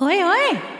喂喂。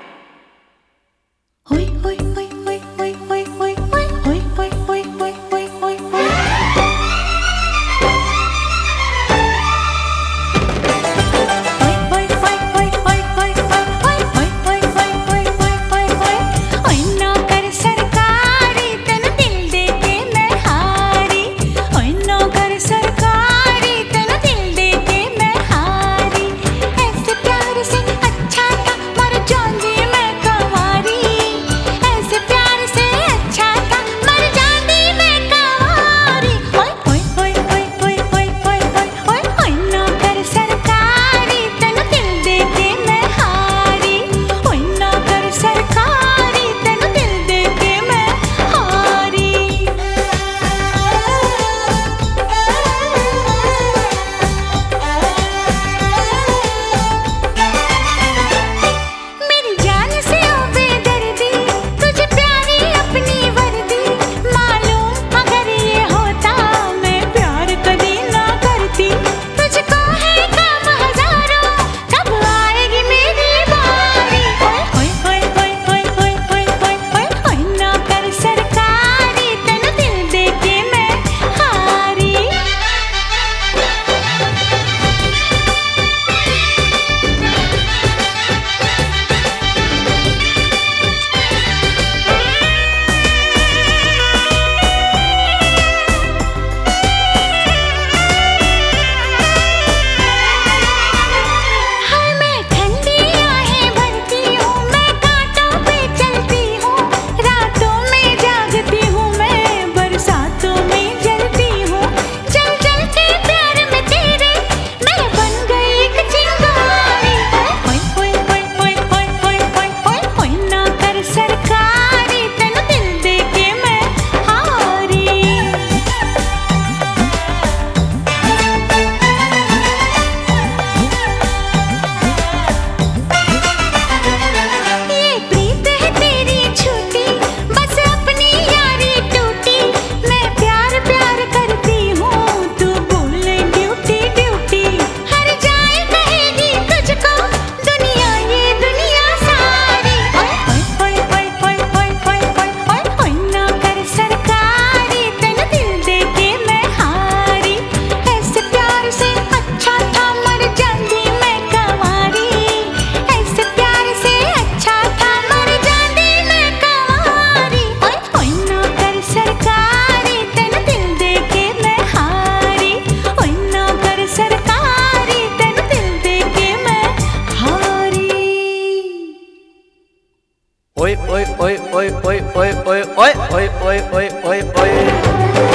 Oi, oi, oi, oi, oi, oi, oi, oi, oi, oi, oi, oi.